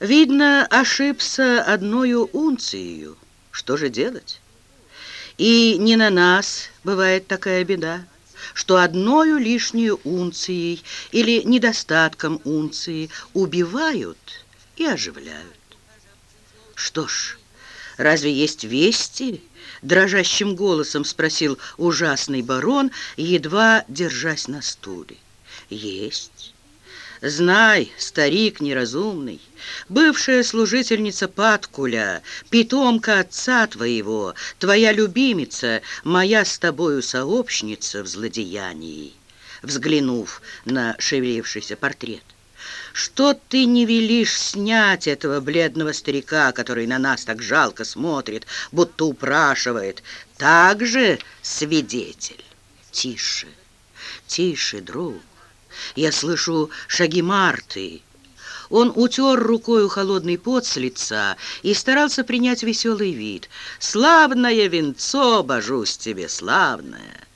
Видно, ошибся одною унцией. Что же делать? И не на нас бывает такая беда, что одною лишнюю унцией или недостатком унции убивают и оживляют. Что ж, разве есть вести? Дрожащим голосом спросил ужасный барон, едва держась на стуле. Есть. Знай, старик неразумный, бывшая служительница Паткуля, питомка отца твоего, твоя любимица, моя с тобою сообщница в злодеянии, взглянув на шевелившийся портрет. Что ты не велишь снять этого бледного старика, который на нас так жалко смотрит, будто упрашивает? Так же свидетель. Тише, тише, друг. Я слышу шаги Марты. Он утер рукою холодный пот с лица и старался принять веселый вид. «Славное венцо, божусь тебе, славное!»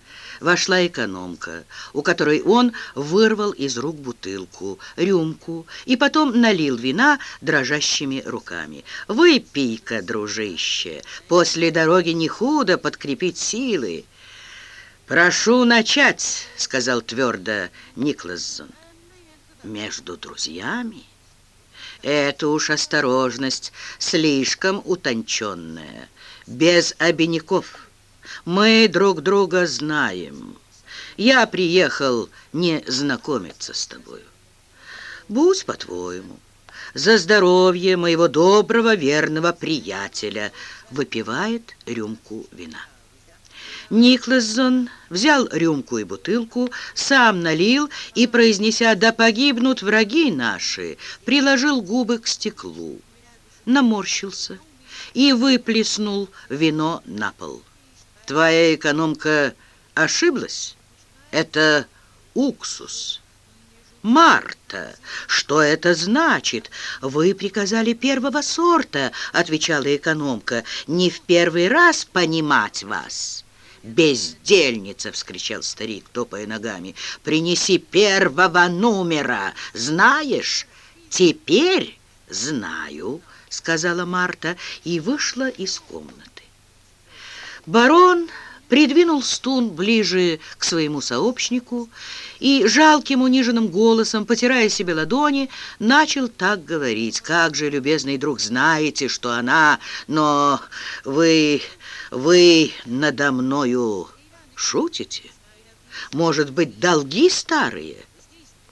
Вошла экономка, у которой он вырвал из рук бутылку, рюмку и потом налил вина дрожащими руками. «Выпей-ка, дружище, после дороги не худо подкрепить силы». «Прошу начать», — сказал твердо Никлассон. «Между друзьями?» «Это уж осторожность, слишком утонченная, без обиняков. Мы друг друга знаем. Я приехал не знакомиться с тобою. Будь по-твоему, за здоровье моего доброго верного приятеля», — выпивает рюмку вина. Никлассон взял рюмку и бутылку, сам налил и, произнеся «Да погибнут враги наши», приложил губы к стеклу, наморщился и выплеснул вино на пол. «Твоя экономка ошиблась? Это уксус». «Марта, что это значит? Вы приказали первого сорта», — отвечала экономка, «не в первый раз понимать вас». «Бездельница!» — вскричал старик, топая ногами. «Принеси первого номера! Знаешь?» «Теперь знаю!» — сказала Марта и вышла из комнаты. Барон придвинул стул ближе к своему сообщнику и жалким униженным голосом, потирая себе ладони, начал так говорить. «Как же, любезный друг, знаете, что она... Но вы... вы надо мною шутите? Может быть, долги старые?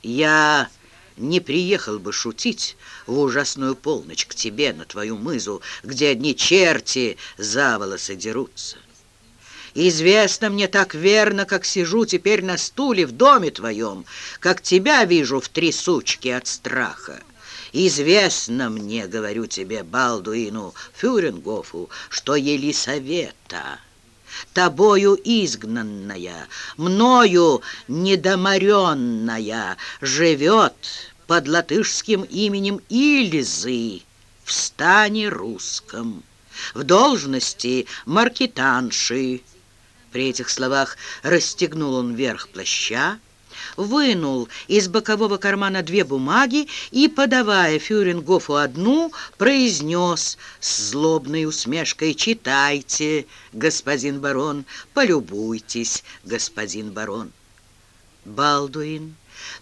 Я не приехал бы шутить в ужасную полночь к тебе на твою мызу, где одни черти за волосы дерутся». Известно мне так верно, как сижу теперь на стуле в доме твоем, как тебя вижу в трясучке от страха. Известно мне, говорю тебе, Балдуину Фюрингофу, что Елисавета, тобою изгнанная, мною недоморенная, живет под латышским именем Ильзы в стане русском, в должности маркетанши, при этих словах расстегнул он верх плаща, вынул из бокового кармана две бумаги и, подавая Фюрингофу одну, произнес с злобной усмешкой «Читайте, господин барон, полюбуйтесь, господин барон». Балдуин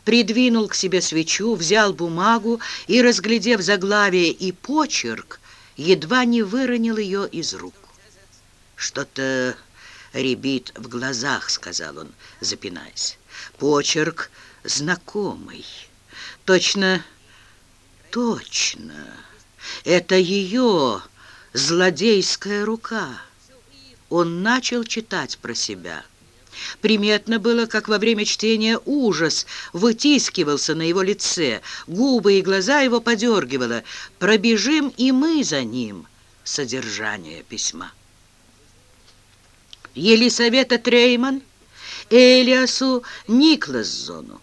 придвинул к себе свечу, взял бумагу и, разглядев заглавие и почерк, едва не выронил ее из рук. Что-то рябит в глазах», — сказал он, запинаясь. «Почерк знакомый. Точно, точно. Это ее злодейская рука». Он начал читать про себя. Приметно было, как во время чтения ужас вытискивался на его лице, губы и глаза его подергивало. «Пробежим и мы за ним» — содержание письма. Елисавета Трейман, Элиасу Никласзону.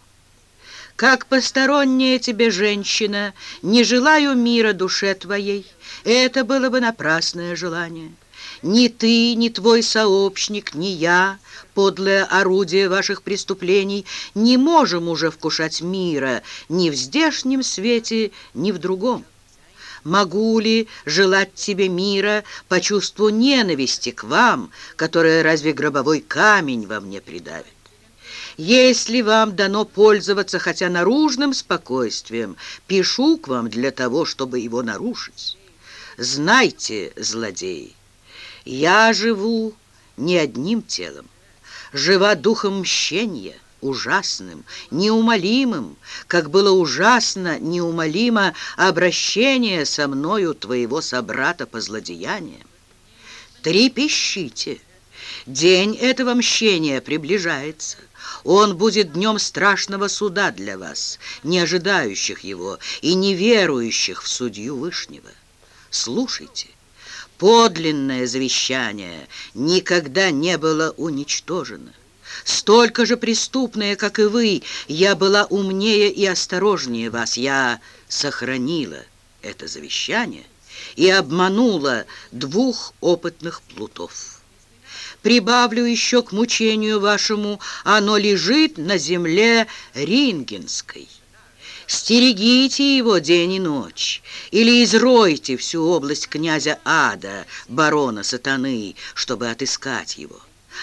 Как посторонняя тебе женщина, не желаю мира душе твоей. Это было бы напрасное желание. Ни ты, ни твой сообщник, ни я, подлое орудие ваших преступлений, не можем уже вкушать мира ни в здешнем свете, ни в другом. Могу ли желать тебе мира по чувству ненависти к вам, которое разве гробовой камень во мне придавит? Если вам дано пользоваться хотя наружным спокойствием, пишу к вам для того, чтобы его нарушить. Знайте, злодеи, я живу не одним телом, жива духом мщения, ужасным, неумолимым, как было ужасно, неумолимо обращение со мною твоего собрата по злодеяниям. Трепещите! День этого мщения приближается. Он будет днем страшного суда для вас, не ожидающих его и не верующих в судью Вышнего. Слушайте, подлинное завещание никогда не было уничтожено. Столько же преступная, как и вы, я была умнее и осторожнее вас. Я сохранила это завещание и обманула двух опытных плутов прибавлю еще к мучению вашему, оно лежит на земле Рингенской. Стерегите его день и ночь, или изройте всю область князя Ада, барона сатаны, чтобы отыскать его.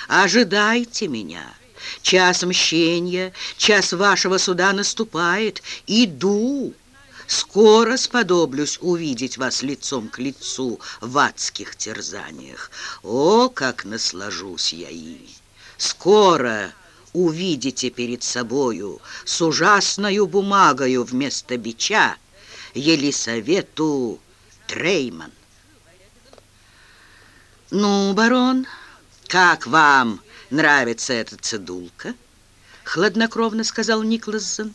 Ожидайте меня. Час мщения, час вашего суда наступает. Иду. Скоро сподоблюсь увидеть вас лицом к лицу в адских терзаниях. О, как наслажусь я ими! Скоро увидите перед собою с ужасною бумагою вместо бича Елисавету Трейман. «Ну, барон, как вам нравится эта цедулка?» — хладнокровно сказал Никлассон.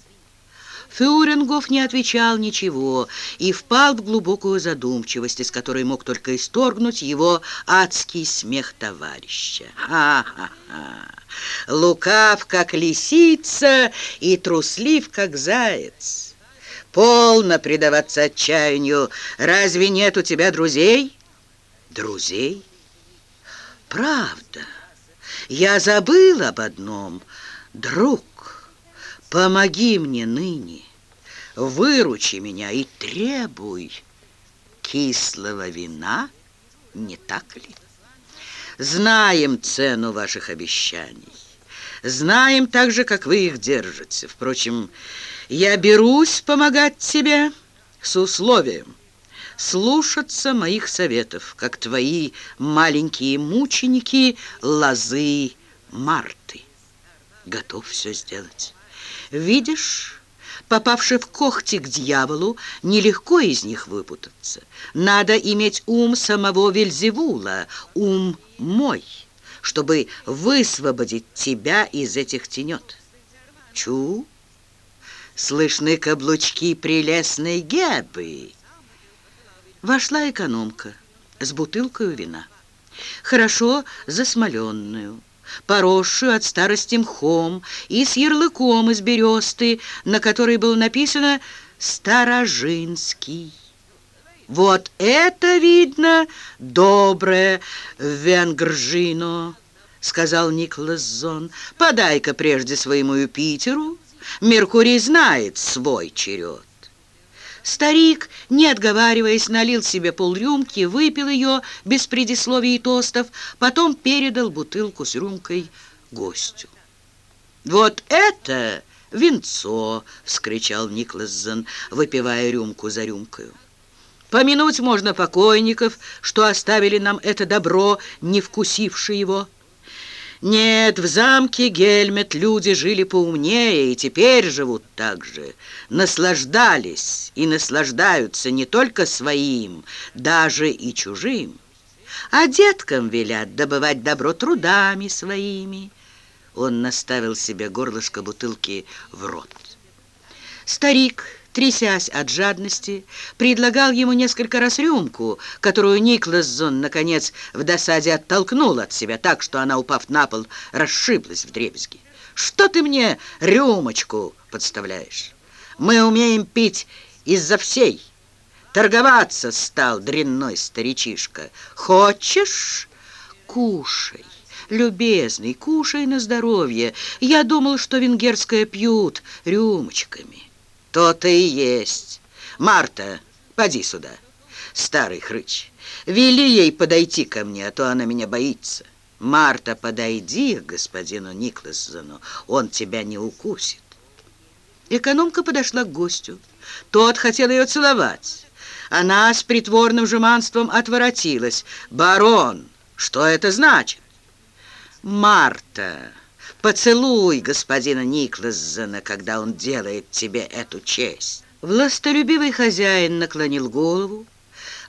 Фюрингов не отвечал ничего и впал в глубокую задумчивость, из которой мог только исторгнуть его адский смех товарища. Ха-ха-ха! Лукав, как лисица, и труслив, как заяц. Полно предаваться отчаянию. Разве нет у тебя друзей? Друзей? Правда. Я забыл об одном. Друг. Помоги мне ныне, выручи меня и требуй кислого вина, не так ли? Знаем цену ваших обещаний, знаем так же, как вы их держите. Впрочем, я берусь помогать тебе с условием слушаться моих советов, как твои маленькие мученики лозы Марты. Готов все сделать. Видишь, попавши в когти к дьяволу, нелегко из них выпутаться. Надо иметь ум самого Вельзевула, ум мой, чтобы высвободить тебя из этих тенет. Чу, слышны каблучки прелестной Гебы. Вошла экономка с бутылкой вина, хорошо засмоленную поросшую от старости мхом и с ярлыком из бересты, на которой было написано «Старожинский». «Вот это, видно, доброе венгржино», — сказал Николас Зон. «Подай-ка прежде своему Юпитеру. Меркурий знает свой черед». Старик, не отговариваясь, налил себе полрюмки, выпил ее без предисловий и тостов, потом передал бутылку с рюмкой гостю. «Вот это венцо!» — вскричал Никлассон, выпивая рюмку за рюмкою. «Помянуть можно покойников, что оставили нам это добро, не вкусивши его». Нет, в замке Гельмет люди жили поумнее и теперь живут так же. Наслаждались и наслаждаются не только своим, даже и чужим. А деткам велят добывать добро трудами своими. Он наставил себе горлышко бутылки в рот. Старик трясясь от жадности, предлагал ему несколько раз рюмку, которую Никлассон, наконец, в досаде оттолкнул от себя так, что она, упав на пол, расшиблась в дребезги. «Что ты мне рюмочку подставляешь? Мы умеем пить из-за всей. Торговаться стал дрянной старичишка. Хочешь? Кушай». «Любезный, кушай на здоровье. Я думал, что венгерское пьют рюмочками». То-то и есть. Марта, поди сюда. старый хрыч. Вели ей подойти ко мне, а то она меня боится. Марта, подойди к господину Никласону, он тебя не укусит. Экономка подошла к гостю. Тот хотел ее целовать. Она с притворным жеманством отворотилась. «Барон, что это значит?» «Марта, поцелуй господина Никласона, когда он делает тебе эту честь». Властолюбивый хозяин наклонил голову,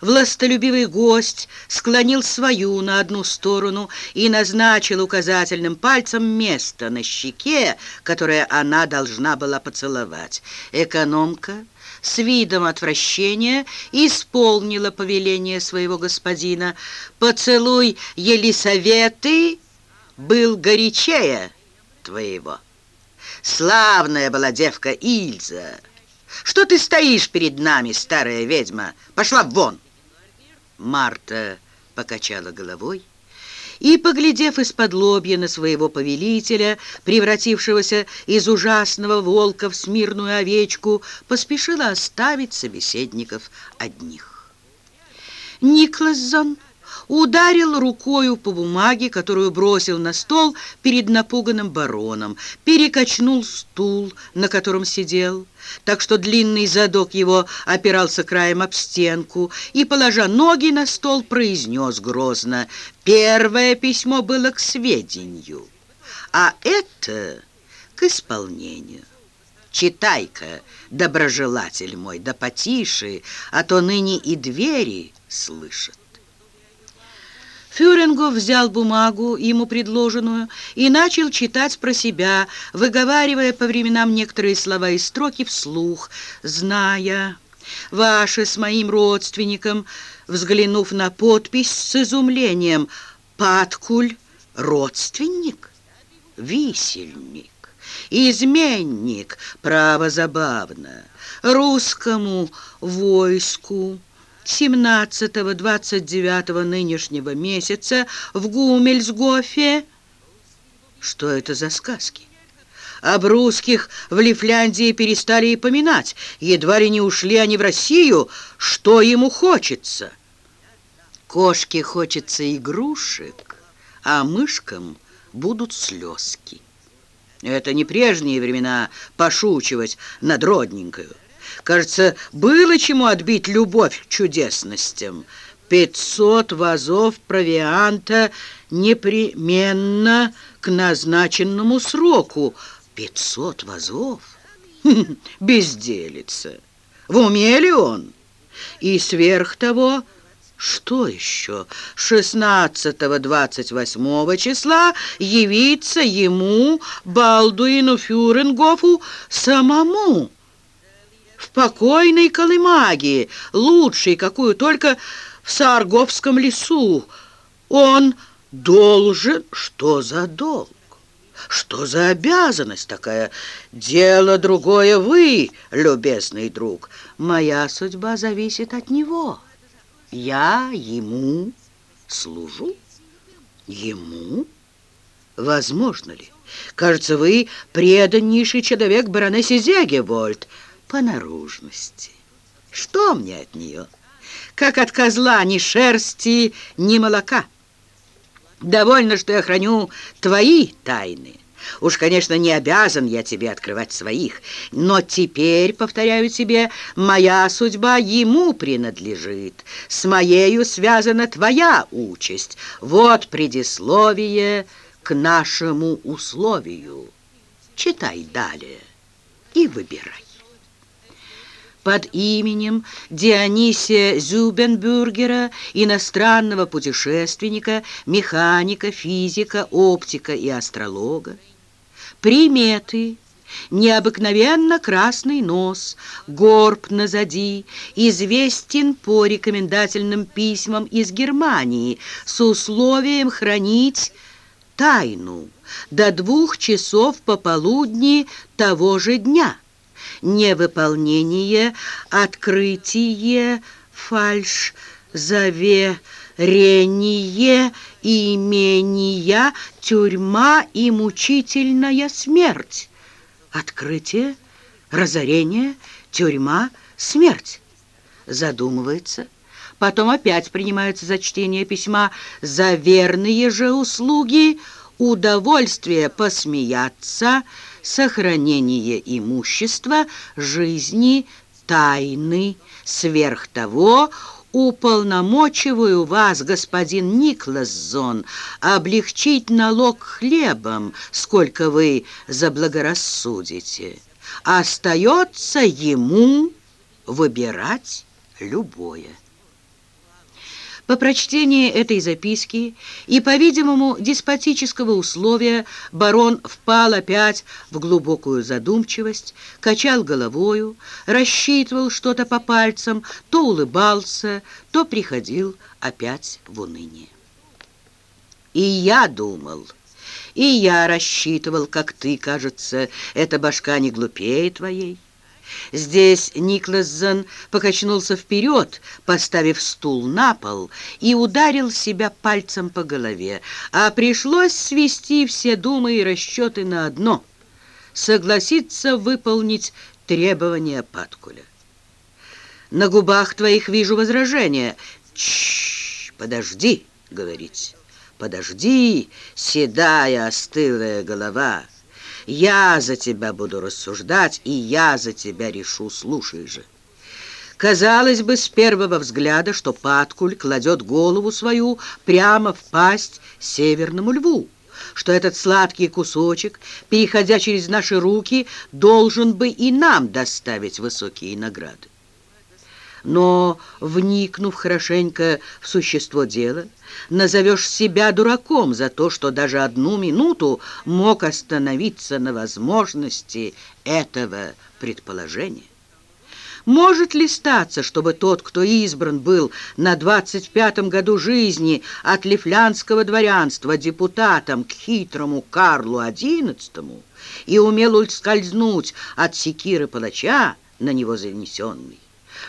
Властолюбивый гость склонил свою на одну сторону и назначил указательным пальцем место на щеке, которое она должна была поцеловать. Экономка с видом отвращения исполнила повеление своего господина. «Поцелуй Елисаветы был горячее твоего. Славная была девка Ильза. Что ты стоишь перед нами, старая ведьма? Пошла вон!» Марта покачала головой и, поглядев из-под лобья на своего повелителя, превратившегося из ужасного волка в смирную овечку, поспешила оставить собеседников одних. Никлассон ударил рукою по бумаге, которую бросил на стол перед напуганным бароном, перекачнул стул, на котором сидел, так что длинный задок его опирался краем об стенку, и, положа ноги на стол, произнес грозно «Первое письмо было к сведению, а это к исполнению». Читай-ка, доброжелатель мой, да потише, а то ныне и двери слышат. Фюрингов взял бумагу, ему предложенную, и начал читать про себя, выговаривая по временам некоторые слова и строки вслух, зная... «Ваше с моим родственником», взглянув на подпись с изумлением, «Паткуль — родственник, висельник, изменник, право забавно, русскому войску». 17-29 нынешнего месяца в Гумельсгофе. Что это за сказки? Об русских в Лифляндии перестали и поминать. Едва ли не ушли они в Россию. Что ему хочется? Кошке хочется игрушек, а мышкам будут слезки. Это не прежние времена пошучивать над родненькою. Кажется, было чему отбить любовь к чудесностям. Пятьсот вазов провианта непременно к назначенному сроку. Пятьсот вазов? Безделица. В уме ли он? И сверх того... Что еще? 16-28 числа явиться ему, Балдуину Фюренгофу, самому в покойной Колымаге, лучшей, какую только в Сарговском лесу. Он должен... Что за долг? Что за обязанность такая? Дело другое вы, любезный друг. Моя судьба зависит от него. Я ему служу. Ему? Возможно ли? Кажется, вы преданнейший человек баронессе Зегевольд по наружности. Что мне от нее? Как от козла ни шерсти, ни молока. Довольно, что я храню твои тайны. Уж, конечно, не обязан я тебе открывать своих, но теперь, повторяю тебе, моя судьба ему принадлежит. С моею связана твоя участь. Вот предисловие к нашему условию. Читай далее и выбирай под именем Дионисия Зюбенбюргера, иностранного путешественника, механика, физика, оптика и астролога. Приметы. Необыкновенно красный нос, горб назади, известен по рекомендательным письмам из Германии. С условием хранить тайну. До двух часов пополудни того же дня невыполнение, открытие, фальш, заверение, имения, тюрьма и мучительная смерть. Открытие, разорение, тюрьма, смерть. Задумывается, потом опять принимаются за чтение письма, за верные же услуги, удовольствие посмеяться, сохранение имущества, жизни, тайны, сверх того – уполномочиваю вас, господин Никласзон, облегчить налог хлебом, сколько вы заблагорассудите. Остается ему выбирать любое. По прочтении этой записки и, по-видимому, деспотического условия барон впал опять в глубокую задумчивость, качал головою, рассчитывал что-то по пальцам, то улыбался, то приходил опять в уныние. И я думал, и я рассчитывал, как ты, кажется, эта башка не глупее твоей. Здесь Никлассон покачнулся вперед, поставив стул на пол, и ударил себя пальцем по голове, а пришлось свести все думы и расчеты на одно — согласиться выполнить требования Паткуля. На губах твоих вижу возражение. Чш, подожди, говорить. Подожди, седая остылая голова. Я за тебя буду рассуждать, и я за тебя решу, слушай же. Казалось бы, с первого взгляда, что Паткуль кладет голову свою прямо в пасть северному льву, что этот сладкий кусочек, переходя через наши руки, должен бы и нам доставить высокие награды но, вникнув хорошенько в существо дела, назовешь себя дураком за то, что даже одну минуту мог остановиться на возможности этого предположения. Может ли статься, чтобы тот, кто избран был на 25-м году жизни от лифлянского дворянства депутатом к хитрому Карлу XI и умел ускользнуть от секиры палача, на него занесенный,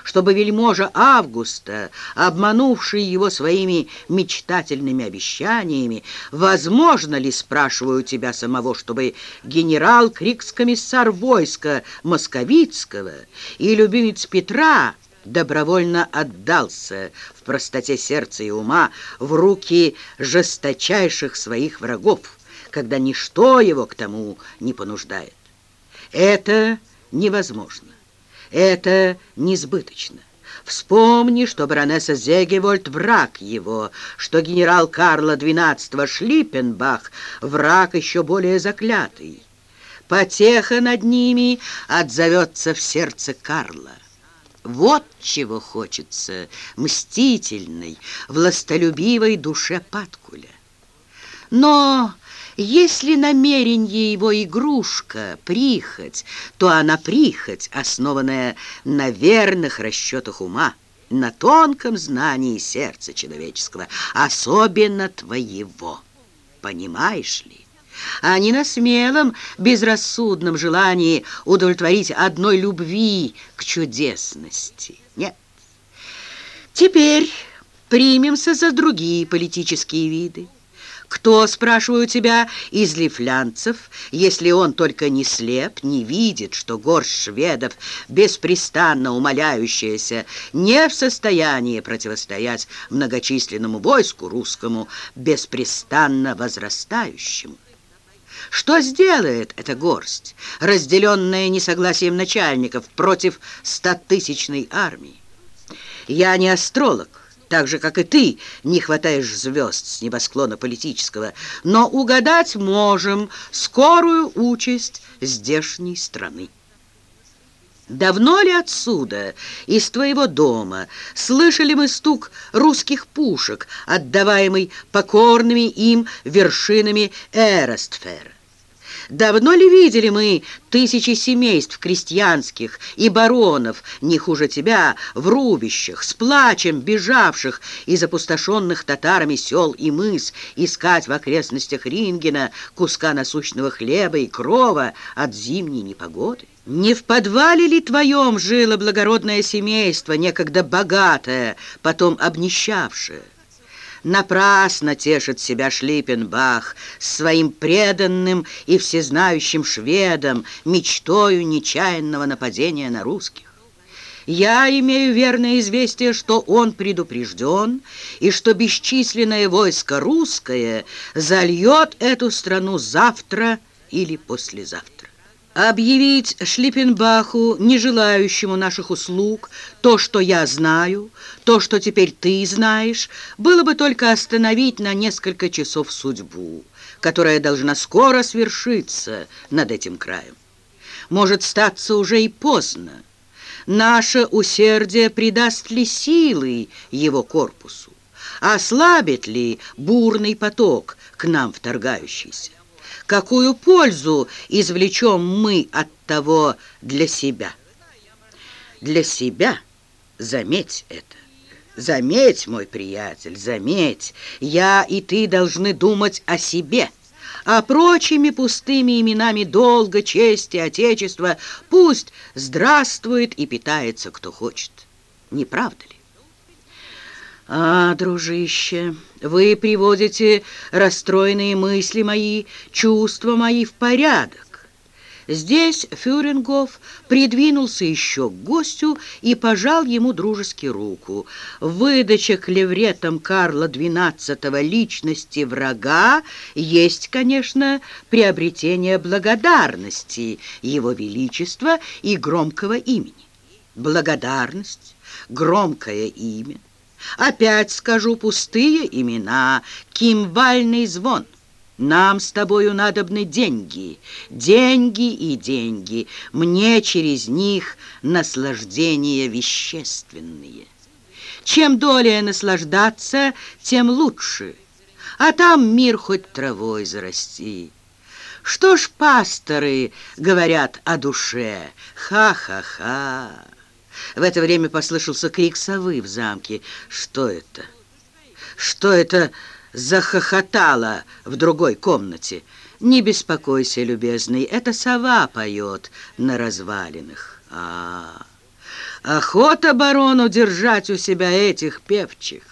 чтобы вельможа Августа, обманувший его своими мечтательными обещаниями, возможно ли, спрашиваю тебя самого, чтобы генерал Крикс-комиссар войска Московицкого и любимец Петра добровольно отдался в простоте сердца и ума в руки жесточайших своих врагов, когда ничто его к тому не понуждает. Это невозможно. Это несбыточно. Вспомни, что баронесса Зегевольд — враг его, что генерал Карла XII Шлиппенбах — враг еще более заклятый. Потеха над ними отзовется в сердце Карла. Вот чего хочется мстительной, властолюбивой душе Паткуля. Но если намерение его игрушка, прихоть, то она прихоть, основанная на верных расчетах ума, на тонком знании сердца человеческого, особенно твоего. Понимаешь ли? а не на смелом, безрассудном желании удовлетворить одной любви к чудесности. Нет. Теперь примемся за другие политические виды. Кто, спрашиваю тебя, из лифлянцев, если он только не слеп, не видит, что горсть шведов, беспрестанно умоляющаяся, не в состоянии противостоять многочисленному войску русскому, беспрестанно возрастающему? Что сделает эта горсть, разделенная несогласием начальников против стотысячной армии? Я не астролог, так же, как и ты, не хватаешь звезд с небосклона политического, но угадать можем скорую участь здешней страны. Давно ли отсюда, из твоего дома, слышали мы стук русских пушек, отдаваемый покорными им вершинами Эрестфера? Давно ли видели мы тысячи семейств крестьянских и баронов, не хуже тебя, в рубищах, с плачем бежавших из опустошенных татарами сел и мыс, искать в окрестностях Рингена куска насущного хлеба и крова от зимней непогоды? Не в подвале ли твоем жило благородное семейство, некогда богатое, потом обнищавшее? Напрасно тешит себя Шлиппенбах своим преданным и всезнающим шведом, мечтою нечаянного нападения на русских. Я имею верное известие, что он предупрежден, и что бесчисленное войско русское зальет эту страну завтра или послезавтра. Объявить Шлиппенбаху, не желающему наших услуг, то, что я знаю, то, что теперь ты знаешь, было бы только остановить на несколько часов судьбу, которая должна скоро свершиться над этим краем. Может статься уже и поздно. Наше усердие придаст ли силы его корпусу? Ослабит ли бурный поток к нам вторгающийся? Какую пользу извлечем мы от того для себя? Для себя, заметь это, заметь, мой приятель, заметь, я и ты должны думать о себе – а прочими пустыми именами долга, чести, отечества пусть здравствует и питается кто хочет. Не правда ли? А, дружище, вы приводите расстроенные мысли мои, чувства мои в порядок. Здесь Фюрингов придвинулся еще к гостю и пожал ему дружески руку. Выдача клевретом Карла XII личности врага есть, конечно, приобретение благодарности его величества и громкого имени. Благодарность, громкое имя. Опять скажу пустые имена, кимвальный звон — нам с тобою надобны деньги, деньги и деньги. Мне через них наслаждения вещественные. Чем долее наслаждаться, тем лучше. А там мир хоть травой зарасти. Что ж пасторы говорят о душе? Ха-ха-ха. В это время послышался крик совы в замке. Что это? Что это захохотала в другой комнате. «Не беспокойся, любезный, это сова поет на развалинах». А, охота барону держать у себя этих певчих.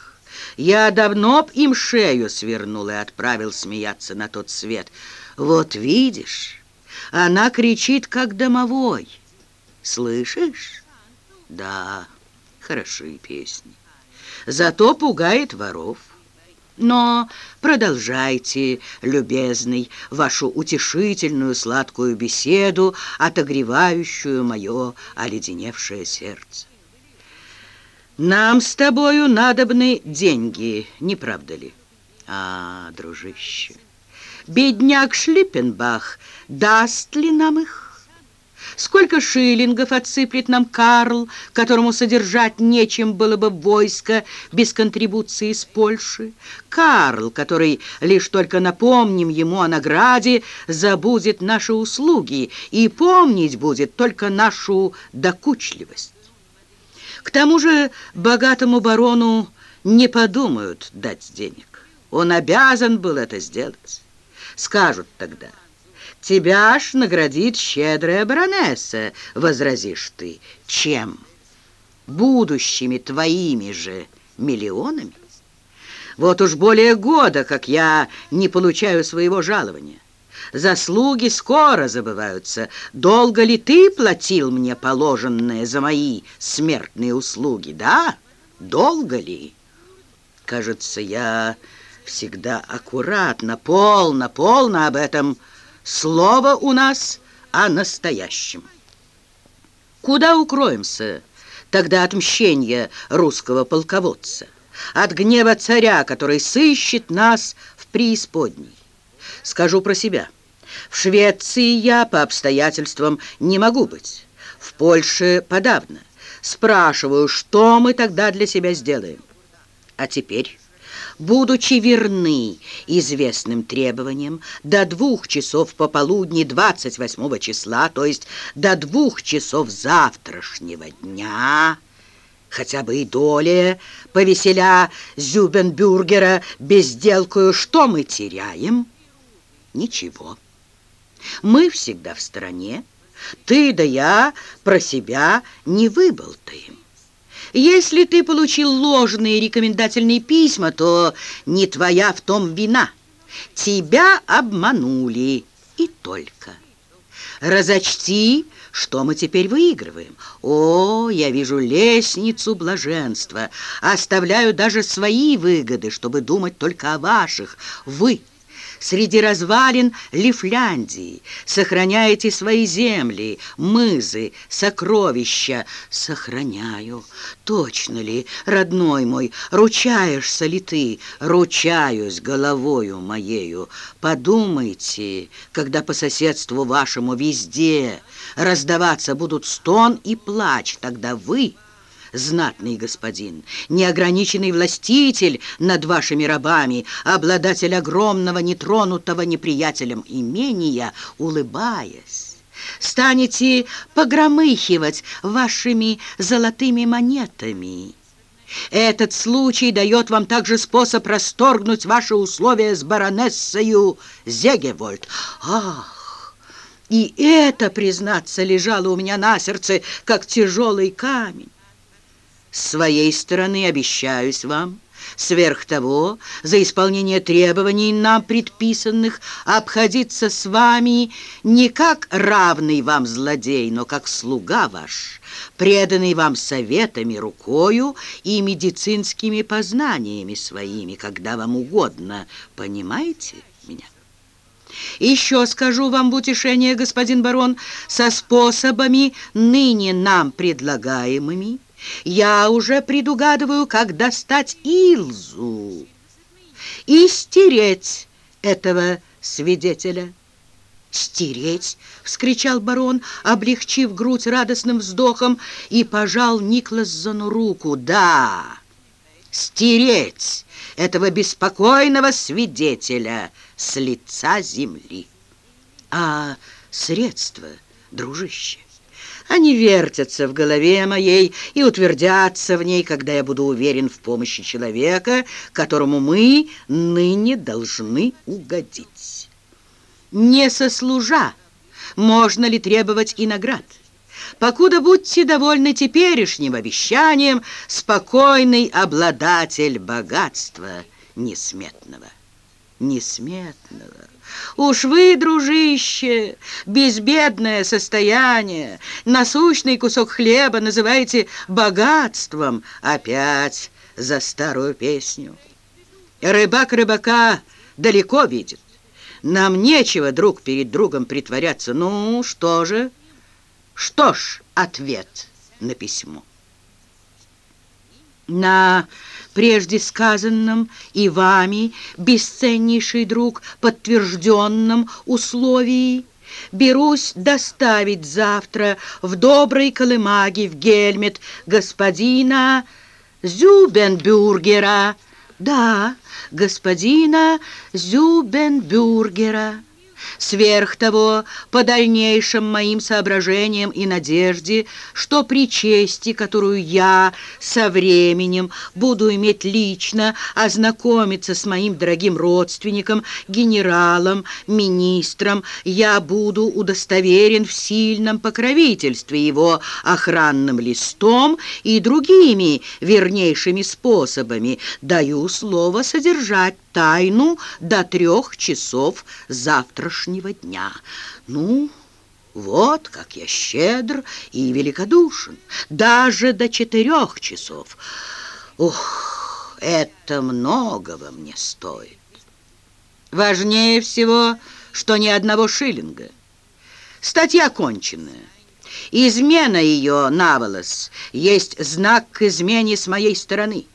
Я давно б им шею свернул и отправил смеяться на тот свет. Вот видишь, она кричит, как домовой. Слышишь? Да, хорошие песни. Зато пугает воров. Но продолжайте, любезный, вашу утешительную сладкую беседу, отогревающую мое оледеневшее сердце. Нам с тобою надобны деньги, не правда ли? А, дружище, бедняк Шлиппенбах даст ли нам их? Сколько шиллингов отсыплет нам Карл, которому содержать нечем было бы войско без контрибуции из Польши? Карл, который, лишь только напомним ему о награде, забудет наши услуги и помнить будет только нашу докучливость. К тому же богатому барону не подумают дать денег. Он обязан был это сделать. Скажут тогда – Тебя ж наградит щедрая баронесса, возразишь ты. Чем? Будущими твоими же миллионами? Вот уж более года, как я не получаю своего жалования. Заслуги скоро забываются. Долго ли ты платил мне положенное за мои смертные услуги, да? Долго ли? Кажется, я всегда аккуратно, полно, полно об этом Слово у нас о настоящем. Куда укроемся тогда от мщения русского полководца, от гнева царя, который сыщет нас в преисподней? Скажу про себя. В Швеции я по обстоятельствам не могу быть. В Польше подавно. Спрашиваю, что мы тогда для себя сделаем? А теперь будучи верны известным требованиям, до двух часов пополудни 28 числа, то есть до двух часов завтрашнего дня, хотя бы и доля повеселя Зюбенбюргера безделкую, что мы теряем? Ничего. Мы всегда в стране, ты да я про себя не выболтаем. Если ты получил ложные рекомендательные письма, то не твоя в том вина. Тебя обманули и только. Разочти, Что мы теперь выигрываем? О, я вижу лестницу блаженства. Оставляю даже свои выгоды, чтобы думать только о ваших. Вы среди развалин Лифляндии, сохраняете свои земли, мызы, сокровища. Сохраняю. Точно ли, родной мой, ручаешься ли ты? Ручаюсь головою моею. Подумайте, когда по соседству вашему везде раздаваться будут стон и плач, тогда вы знатный господин, неограниченный властитель над вашими рабами, обладатель огромного нетронутого неприятелем имения, улыбаясь, станете погромыхивать вашими золотыми монетами. Этот случай дает вам также способ расторгнуть ваши условия с баронессою Зегевольд. Ах! И это, признаться, лежало у меня на сердце, как тяжелый камень. С своей стороны обещаюсь вам, сверх того, за исполнение требований нам предписанных, обходиться с вами не как равный вам злодей, но как слуга ваш, преданный вам советами, рукою и медицинскими познаниями своими, когда вам угодно. Понимаете меня? Еще скажу вам в утешение, господин барон, со способами, ныне нам предлагаемыми, я уже предугадываю, как достать Илзу и стереть этого свидетеля. «Стереть!» — вскричал барон, облегчив грудь радостным вздохом, и пожал Никласзону руку. «Да, стереть этого беспокойного свидетеля с лица земли!» «А средства, дружище?» Они вертятся в голове моей и утвердятся в ней, когда я буду уверен в помощи человека, которому мы ныне должны угодить. Не сослужа, можно ли требовать и наград? Покуда будьте довольны теперешним обещанием, спокойный обладатель богатства несметного. Несметного. Уж вы, дружище, безбедное состояние, насущный кусок хлеба называете богатством. Опять за старую песню. Рыбак рыбака далеко видит. Нам нечего друг перед другом притворяться. Ну, что же? Что ж, ответ на письмо. На прежде сказанном и вами, бесценнейший друг, подтвержденном условии, берусь доставить завтра в доброй колымаге в Гельмет господина Зюбенбюргера. Да, господина Зюбенбюргера. Сверх того, по дальнейшим моим соображениям и надежде, что при чести, которую я со временем буду иметь лично, ознакомиться с моим дорогим родственником, генералом, министром, я буду удостоверен в сильном покровительстве его охранным листом и другими вернейшими способами. Даю слово содержать тайну до трех часов завтрашнего дня. Ну, вот как я щедр и великодушен. Даже до четырех часов. Ух, это многого мне стоит. Важнее всего, что ни одного шиллинга. Статья конченная. Измена ее, наволос, есть знак к измене с моей стороны.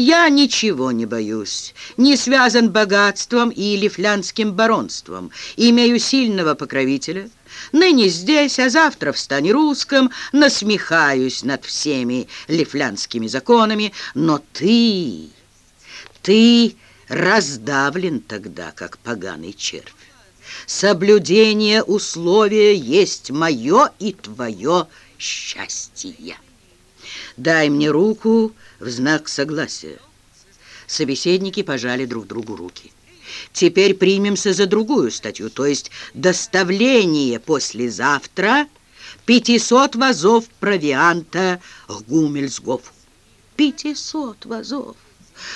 Я ничего не боюсь, не связан богатством и лифлянским баронством, имею сильного покровителя. Ныне здесь, а завтра в стане русском, насмехаюсь над всеми лифлянскими законами, но ты, ты раздавлен тогда, как поганый червь. Соблюдение условия есть мое и твое счастье. Дай мне руку, в знак согласия. Собеседники пожали друг другу руки. Теперь примемся за другую статью, то есть доставление послезавтра 500 вазов провианта к Гумельсгофу. 500 вазов!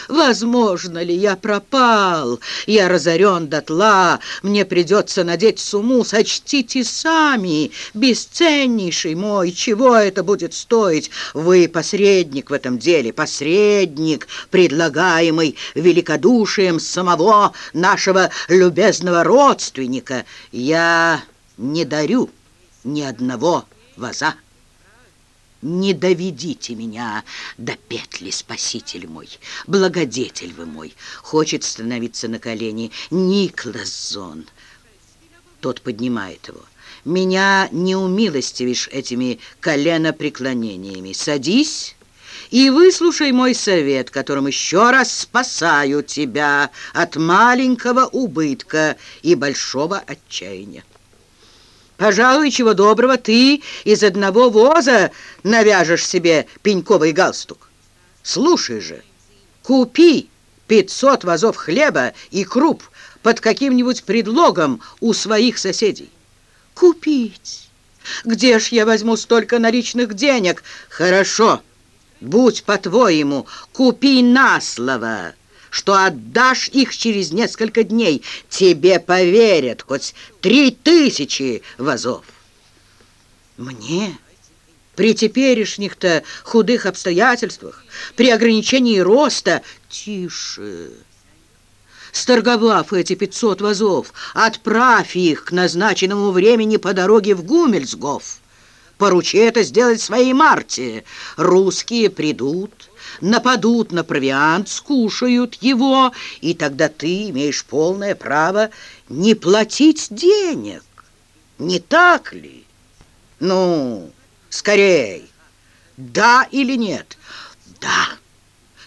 Возможно ли, я пропал, я разорен дотла, мне придется надеть суму, сочтите сами, бесценнейший мой, чего это будет стоить? Вы посредник в этом деле, посредник, предлагаемый великодушием самого нашего любезного родственника. Я не дарю ни одного ваза. Не доведите меня до петли, спаситель мой, благодетель вы мой. Хочет становиться на колени Никлас Зон. Тот поднимает его. Меня не умилостивишь этими коленопреклонениями. Садись и выслушай мой совет, которым еще раз спасаю тебя от маленького убытка и большого отчаяния. Пожалуй, чего доброго, ты из одного воза навяжешь себе пеньковый галстук. Слушай же, купи 500 вазов хлеба и круп под каким-нибудь предлогом у своих соседей. Купить? Где ж я возьму столько наличных денег? Хорошо, будь по-твоему, купи на слово что отдашь их через несколько дней. Тебе поверят хоть три тысячи вазов. Мне? При теперешних-то худых обстоятельствах, при ограничении роста... Тише! Сторговав эти пятьсот вазов, отправь их к назначенному времени по дороге в Гумельсгоф. Поручи это сделать своей Марте. Русские придут нападут на провиант, скушают его, и тогда ты имеешь полное право не платить денег. Не так ли? Ну, скорей. Да или нет? Да.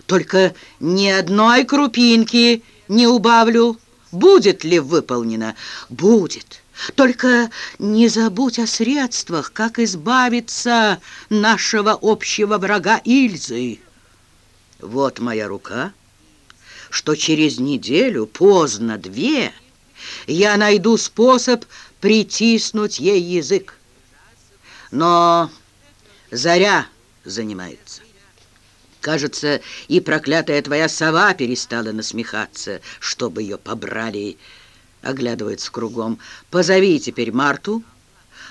Только ни одной крупинки не убавлю. Будет ли выполнено? Будет. Только не забудь о средствах, как избавиться нашего общего врага Ильзы. Вот моя рука, что через неделю, поздно две, я найду способ притиснуть ей язык. Но заря занимается. Кажется, и проклятая твоя сова перестала насмехаться, чтобы ее побрали. Оглядывается кругом. Позови теперь Марту,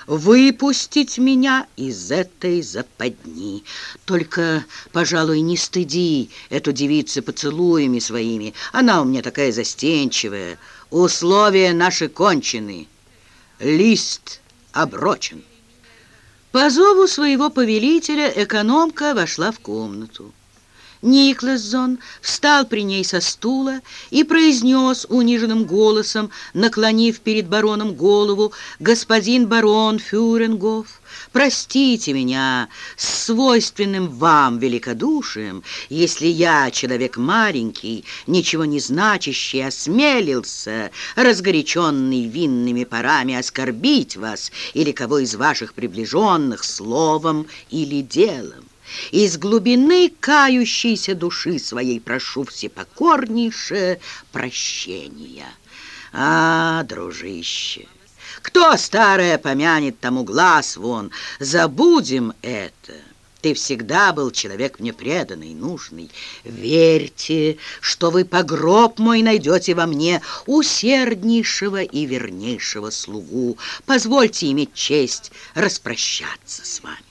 выпустить меня из этой западни. Только, пожалуй, не стыди эту девицу поцелуями своими. Она у меня такая застенчивая. Условия наши кончены. Лист оброчен. По зову своего повелителя экономка вошла в комнату. Никласзон встал при ней со стула и произнес униженным голосом, наклонив перед бароном голову, «Господин барон Фюренгоф, простите меня с свойственным вам великодушием, если я, человек маленький, ничего не значащий, осмелился, разгоряченный винными парами, оскорбить вас или кого из ваших приближенных словом или делом. Из глубины кающейся души своей прошу всепокорнейше прощения. А, дружище, кто старое помянет, тому глаз вон. Забудем это. Ты всегда был человек мне преданный, нужный. Верьте, что вы по гроб мой найдете во мне усерднейшего и вернейшего слугу. Позвольте иметь честь распрощаться с вами.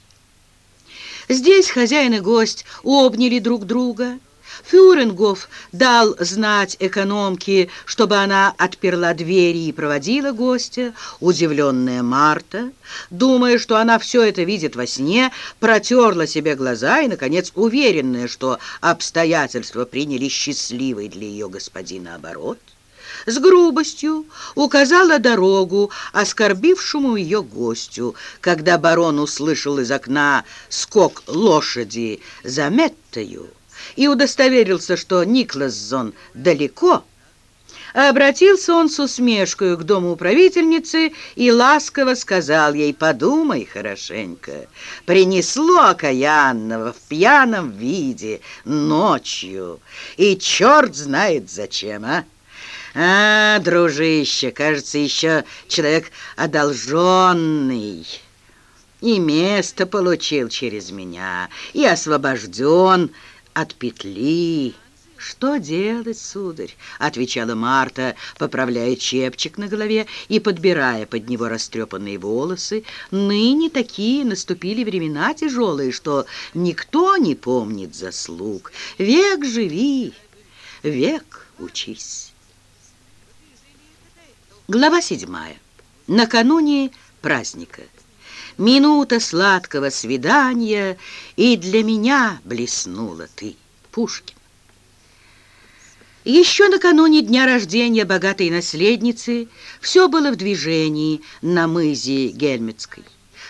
Здесь хозяин и гость обняли друг друга. Фюрингов дал знать экономке, чтобы она отперла двери и проводила гостя. Удивленная Марта, думая, что она все это видит во сне, протерла себе глаза и, наконец, уверенная, что обстоятельства приняли счастливый для ее господина оборот, с грубостью указала дорогу оскорбившему ее гостю. Когда барон услышал из окна скок лошади за Меттою и удостоверился, что Никласзон далеко, Обратился он с усмешкой к дому управительницы и ласково сказал ей, подумай хорошенько, принесло окаянного в пьяном виде ночью, и черт знает зачем, а? А, дружище, кажется, еще человек одолженный. И место получил через меня, и освобожден от петли. «Что делать, сударь?» — отвечала Марта, поправляя чепчик на голове и подбирая под него растрепанные волосы. «Ныне такие наступили времена тяжелые, что никто не помнит заслуг. Век живи, век учись». Глава седьмая. Накануне праздника. Минута сладкого свидания, и для меня блеснула ты, Пушкин. Еще накануне дня рождения богатой наследницы все было в движении на мызе Гельмецкой.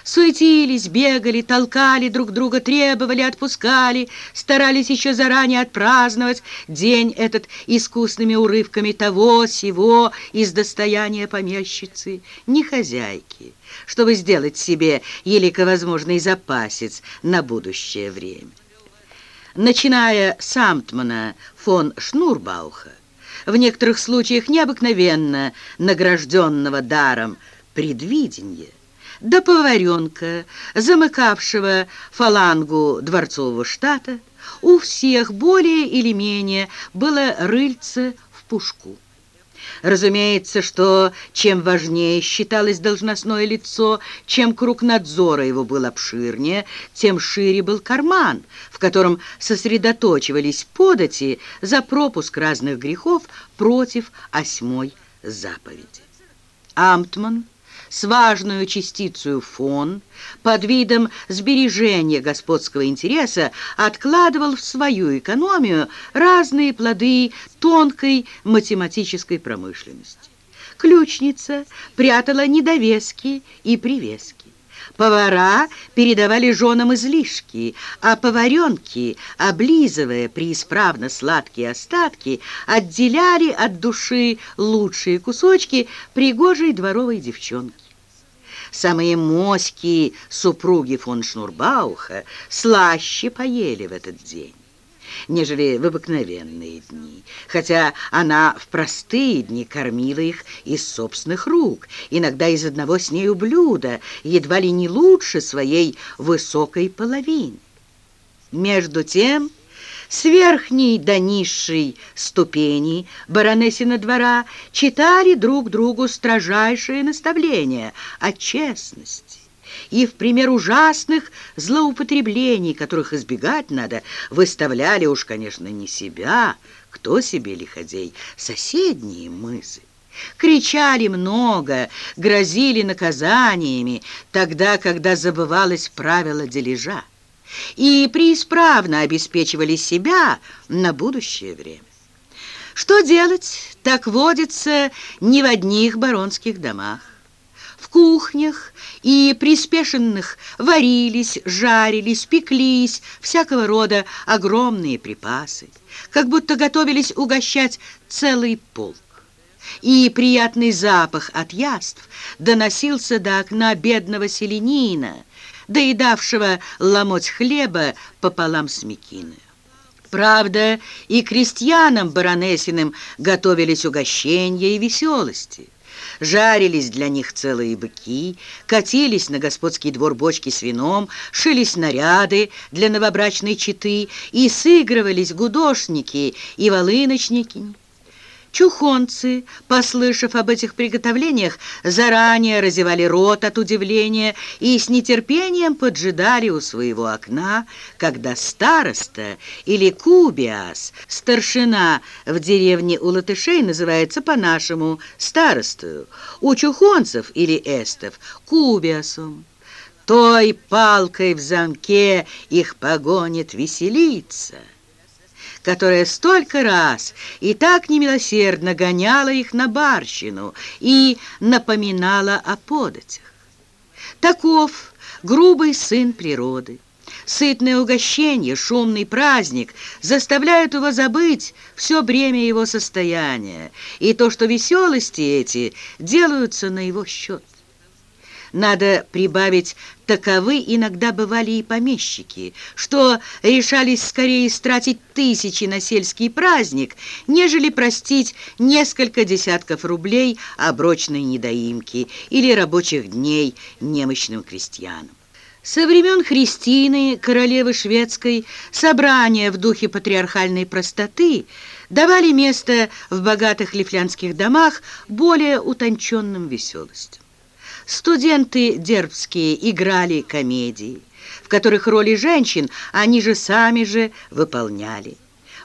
Суетились, бегали, толкали друг друга, требовали, отпускали, старались еще заранее отпраздновать день этот искусными урывками того, сего из достояния помещицы, не хозяйки, чтобы сделать себе елико возможный запасец на будущее время. Начиная с Амтмана фон Шнурбауха, в некоторых случаях необыкновенно награжденного даром предвидения, до поваренка, замыкавшего фалангу дворцового штата, у всех более или менее было рыльце в пушку. Разумеется, что чем важнее считалось должностное лицо, чем круг надзора его был обширнее, тем шире был карман, в котором сосредоточивались подати за пропуск разных грехов против осьмой заповеди. Амтман с важную частицей фон под видом сбережения господского интереса откладывал в свою экономию разные плоды тонкой математической промышленности. Ключница прятала недовески и привески. Повара передавали женам излишки, а поваренки, облизывая преисправно сладкие остатки, отделяли от души лучшие кусочки пригожей дворовой девчонки. Самые моськие супруги фон Шнурбауха слаще поели в этот день нежели в обыкновенные дни, хотя она в простые дни кормила их из собственных рук, иногда из одного с нею блюда, едва ли не лучше своей высокой половины. Между тем, с верхней до низшей ступени баронессина двора читали друг другу строжайшие наставления о честности, и в пример ужасных злоупотреблений, которых избегать надо, выставляли уж, конечно, не себя, кто себе лиходей, соседние мысы. Кричали много, грозили наказаниями, тогда, когда забывалось правило дележа, и преисправно обеспечивали себя на будущее время. Что делать, так водится не в одних баронских домах кухнях и приспешенных варились, жарились, пеклись всякого рода огромные припасы, как будто готовились угощать целый полк. И приятный запах от яств доносился до окна бедного селенина, доедавшего ломоть хлеба пополам с мекиной. Правда, и крестьянам баронессиным готовились угощения и веселости. Жарились для них целые быки, катились на господский двор бочки с вином, шились наряды для новобрачной четы и сыгрывались гудошники и волыночники. Чухонцы, послышав об этих приготовлениях, заранее разевали рот от удивления и с нетерпением поджидали у своего окна, когда староста или кубиас, старшина в деревне у латышей называется по-нашему старостою, у чухонцев или эстов кубиасом. Той палкой в замке их погонит веселиться которая столько раз и так немилосердно гоняла их на барщину и напоминала о податях. Таков грубый сын природы. Сытное угощение, шумный праздник заставляют его забыть все бремя его состояния и то, что веселости эти делаются на его счет. Надо прибавить, таковы иногда бывали и помещики, что решались скорее стратить тысячи на сельский праздник, нежели простить несколько десятков рублей оброчной недоимки или рабочих дней немощным крестьянам. Со времен Христины, королевы шведской, собрания в духе патриархальной простоты давали место в богатых лифлянских домах более утонченным веселостям. Студенты дербские играли комедии, в которых роли женщин они же сами же выполняли.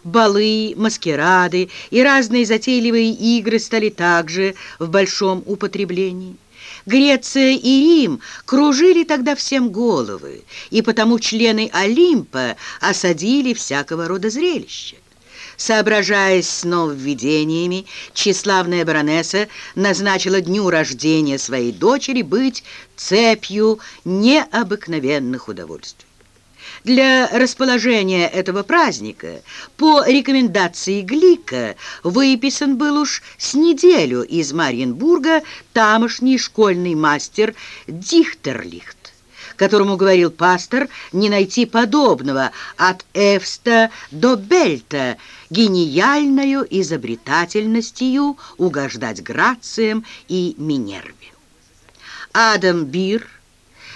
Балы, маскирады и разные затейливые игры стали также в большом употреблении. Греция и Рим кружили тогда всем головы, и потому члены Олимпа осадили всякого рода зрелища. Соображаясь с нововведениями, тщеславная баронесса назначила дню рождения своей дочери быть цепью необыкновенных удовольствий. Для расположения этого праздника по рекомендации Глика выписан был уж с неделю из Мариенбурга тамошний школьный мастер Дихтерлихт которому говорил пастор, не найти подобного от Эвста до Бельта, гениальною изобретательностью угождать Грациям и Минерве. Адам Бир –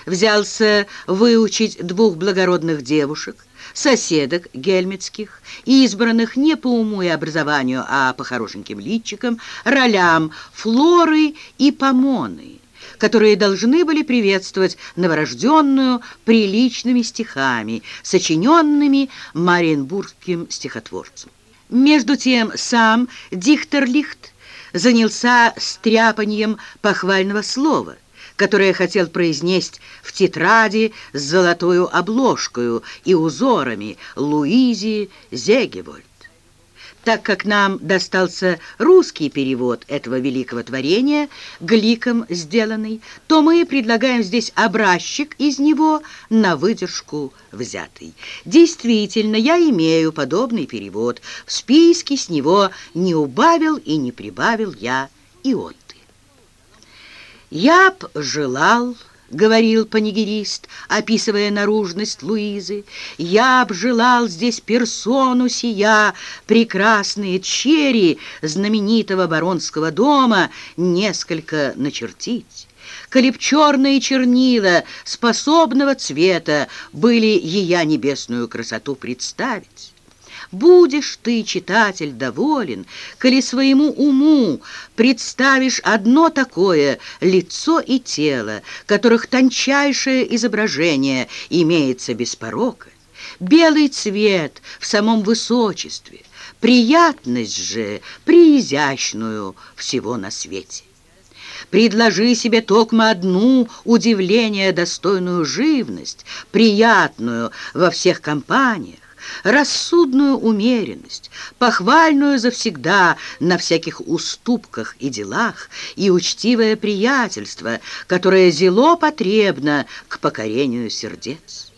взялся выучить двух благородных девушек, соседок гельмитских, избранных не по уму и образованию, а по хорошеньким личикам, ролям Флоры и Помоны, которые должны были приветствовать новорожденную приличными стихами, сочиненными Мариенбургским стихотворцем. Между тем сам Дихтерлихт занялся стряпанием похвального слова, которое хотел произнести в тетради с золотою обложкой и узорами Луизи Зегевольд. Так как нам достался русский перевод этого великого творения, гликом сделанный, то мы предлагаем здесь образчик из него на выдержку взятый. Действительно, я имею подобный перевод. В списке с него не убавил и не прибавил я и от. «Я б желал...» — говорил панигерист, описывая наружность Луизы. «Я б желал здесь персону сия, прекрасные черри знаменитого баронского дома, несколько начертить». Коли б черные чернила способного цвета были ея небесную красоту представить. Будешь ты, читатель, доволен, коли своему уму представишь одно такое лицо и тело, которых тончайшее изображение имеется без порока, белый цвет в самом высочестве, приятность же приизящную всего на свете. Предложи себе токмо одну удивление достойную живность, приятную во всех компаниях, рассудную умеренность, похвальную завсегда на всяких уступках и делах и учтивое приятельство, которое зело потребно к покорению сердец.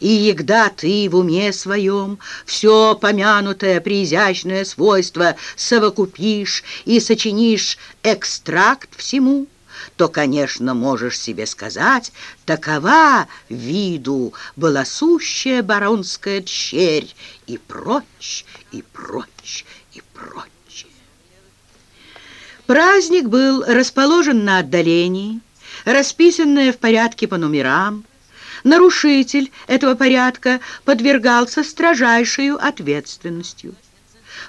И егда ты в уме своем все помянутое приизящное свойство совокупишь и сочинишь экстракт всему, то, конечно, можешь себе сказать, такова виду была сущая баронская дщерь и прочь, и прочь, и прочь. Праздник был расположен на отдалении, расписанное в порядке по номерам. Нарушитель этого порядка подвергался строжайшую ответственностью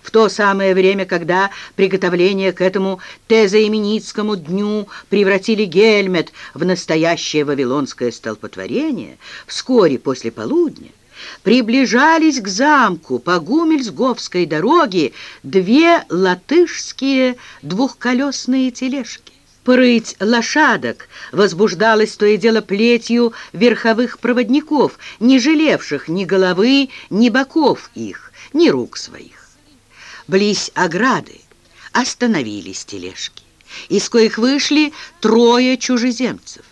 в то самое время, когда приготовления к этому тезоименитскому дню превратили Гельмет в настоящее вавилонское столпотворение, вскоре после полудня приближались к замку по Гумельсговской дороге две латышские двухколесные тележки. Прыть лошадок возбуждалась то и дело плетью верховых проводников, не жалевших ни головы, ни боков их, ни рук своих. Близ ограды остановились тележки, из коих вышли трое чужеземцев.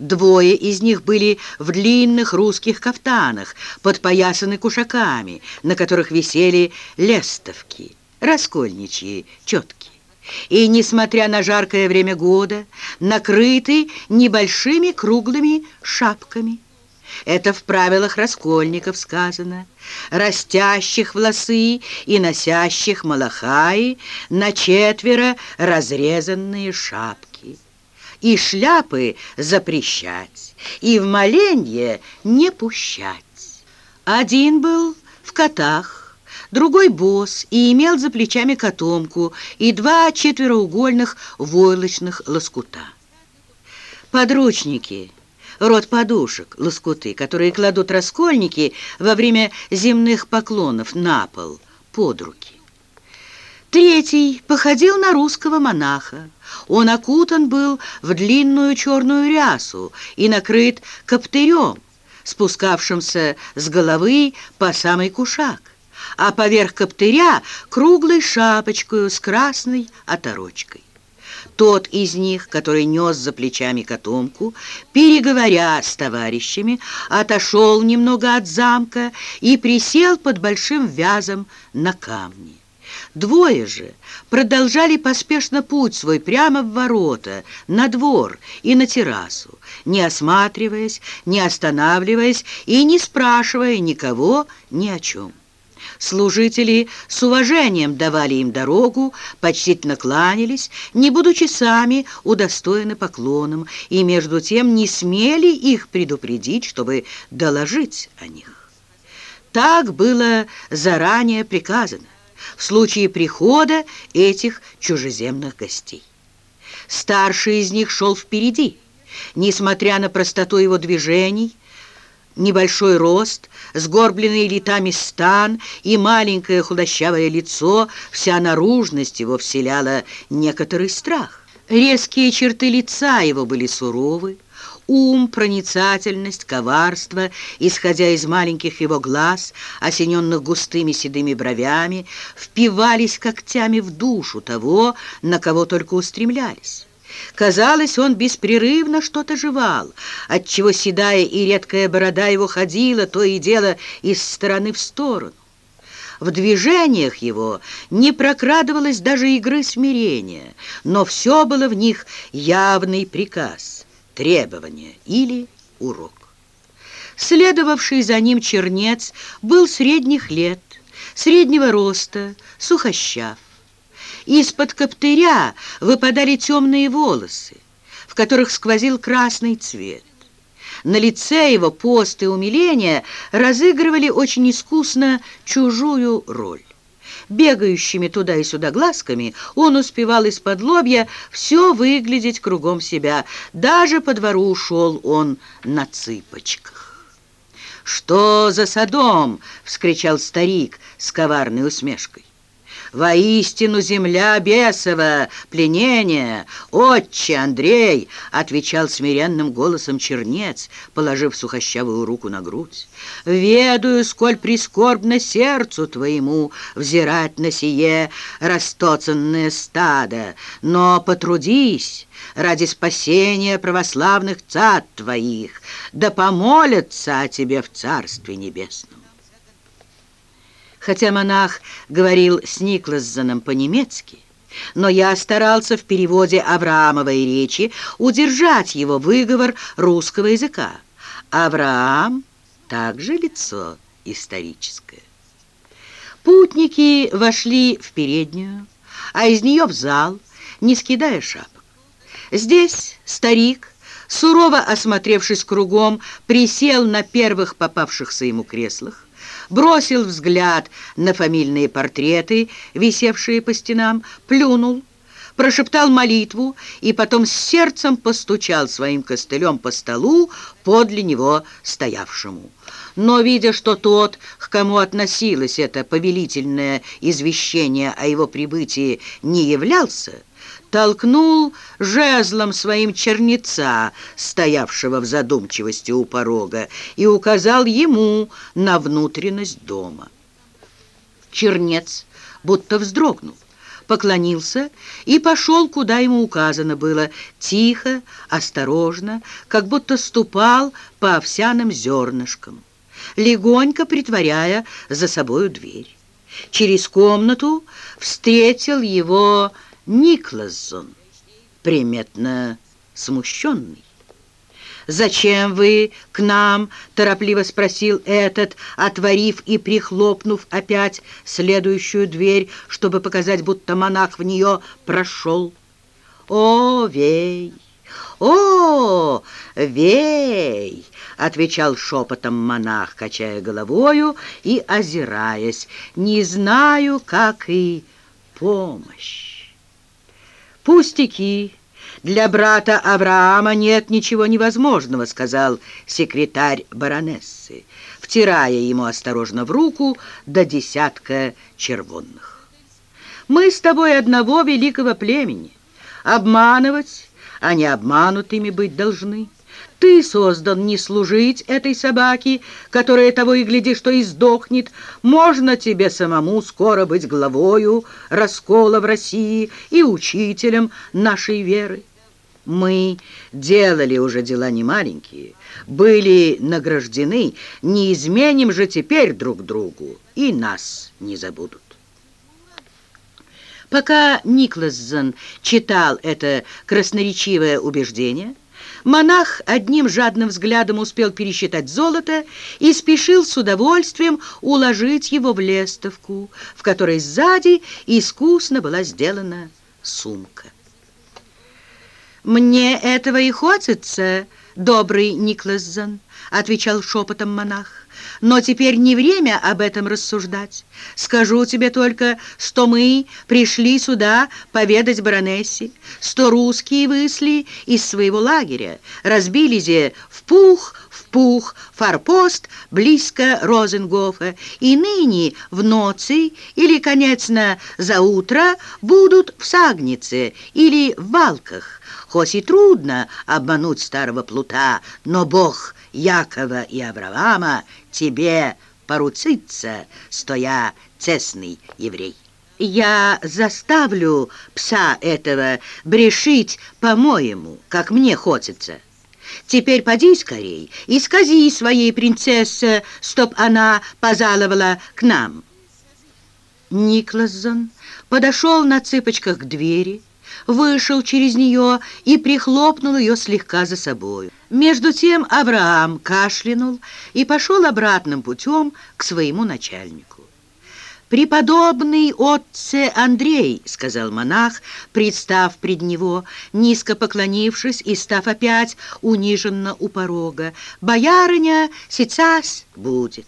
Двое из них были в длинных русских кафтанах, подпоясаны кушаками, на которых висели лестовки, раскольничьи четки. И, несмотря на жаркое время года, накрыты небольшими круглыми шапками. Это в правилах раскольников сказано. Растящих волосы и носящих малахаи на четверо разрезанные шапки. И шляпы запрещать. и в моленье не пущать. Один был в котах, другой босс и имел за плечами котомку и два четвероугольных войлочных лоскута. Подручники, род подушек, лоскуты, которые кладут раскольники во время земных поклонов на пол, под руки. Третий походил на русского монаха. Он окутан был в длинную черную рясу и накрыт коптырем, спускавшимся с головы по самый кушак, а поверх коптыря круглой шапочкой с красной оторочкой. Тот из них, который нес за плечами котомку, переговоря с товарищами, отошел немного от замка и присел под большим вязом на камни. Двое же продолжали поспешно путь свой прямо в ворота, на двор и на террасу, не осматриваясь, не останавливаясь и не спрашивая никого ни о чем. Служители с уважением давали им дорогу, почтительно кланялись, не будучи сами удостоены поклоном, и между тем не смели их предупредить, чтобы доложить о них. Так было заранее приказано в случае прихода этих чужеземных гостей. Старший из них шел впереди. Несмотря на простоту его движений, небольшой рост, сгорбленный летами стан и маленькое худощавое лицо, вся наружность его вселяла некоторый страх. Резкие черты лица его были суровы, ум, проницательность, коварство, исходя из маленьких его глаз, осененных густыми седыми бровями, впивались когтями в душу того, на кого только устремлялись. Казалось, он беспрерывно что-то жевал, отчего седая и редкая борода его ходила то и дело из стороны в сторону. В движениях его не прокрадывалось даже игры смирения, но все было в них явный приказ, требование или урок. Следовавший за ним чернец был средних лет, среднего роста, сухощав. Из-под коптыря выпадали темные волосы, в которых сквозил красный цвет. На лице его пост и умиление разыгрывали очень искусно чужую роль. Бегающими туда и сюда глазками он успевал из-под лобья все выглядеть кругом себя. Даже по двору ушел он на цыпочках. «Что за садом?» — вскричал старик с коварной усмешкой. «Воистину земля бесова, пленение! Отче Андрей!» — отвечал смиренным голосом чернец, положив сухощавую руку на грудь. «Ведаю, сколь прискорбно сердцу твоему взирать на сие растоцанное стадо, но потрудись!» ради спасения православных цад твоих, да помолятся о тебе в Царстве Небесном. Хотя монах говорил с Никласзоном по-немецки, но я старался в переводе Авраамовой речи удержать его выговор русского языка. Авраам также лицо историческое. Путники вошли в переднюю, а из нее в зал, не скидая шапок. Здесь старик, сурово осмотревшись кругом, присел на первых попавшихся ему креслах, бросил взгляд на фамильные портреты, висевшие по стенам, плюнул, прошептал молитву и потом с сердцем постучал своим костылем по столу подле него стоявшему. Но, видя, что тот, к кому относилось это повелительное извещение о его прибытии, не являлся, толкнул жезлом своим черница, стоявшего в задумчивости у порога, и указал ему на внутренность дома. Чернец будто вздрогнул, поклонился и пошел, куда ему указано было, тихо, осторожно, как будто ступал по овсяным зернышкам, легонько притворяя за собою дверь. Через комнату встретил его Никлассон, приметно смущенный. «Зачем вы к нам?» — торопливо спросил этот, отворив и прихлопнув опять следующую дверь, чтобы показать, будто монах в нее прошел. «О, вей! «О, вей!» — отвечал шепотом монах, качая головою и озираясь. «Не знаю, как и помощь». «Пустяки!» «Для брата Авраама нет ничего невозможного», — сказал секретарь баронессы, втирая ему осторожно в руку до десятка червонных. «Мы с тобой одного великого племени. Обманывать, а не обманутыми быть должны». Ты создан не служить этой собаке, которая того и гляди, что и сдохнет. Можно тебе самому скоро быть главою раскола в России и учителем нашей веры. Мы делали уже дела немаленькие, были награждены, не изменим же теперь друг другу, и нас не забудут. Пока Никлассон читал это красноречивое убеждение, Монах одним жадным взглядом успел пересчитать золото и спешил с удовольствием уложить его в лестовку, в которой сзади искусно была сделана сумка. «Мне этого и хочется, добрый Никласзон», — отвечал шепотом монах. «Но теперь не время об этом рассуждать. Скажу тебе только, что мы пришли сюда поведать баронессе, что русские высли из своего лагеря, разбились в пух, в пух, форпост близко Розенгофа, и ныне в ночи или, конечно, за утро будут в Сагнице или в Валках. Хоть и трудно обмануть старого плута, но Бог Якова и Авраама тебе поручится, стоя цесный еврей. Я заставлю пса этого брешить по-моему, как мне хочется. Теперь поди скорей и скази своей принцессе, чтоб она позаловала к нам. Никлассон подошел на цыпочках к двери, вышел через нее и прихлопнул ее слегка за собою. Между тем Авраам кашлянул и пошел обратным путем к своему начальнику. «Преподобный отце Андрей», — сказал монах, представ пред него, низко поклонившись и став опять униженно у порога, «боярыня сейчас будет».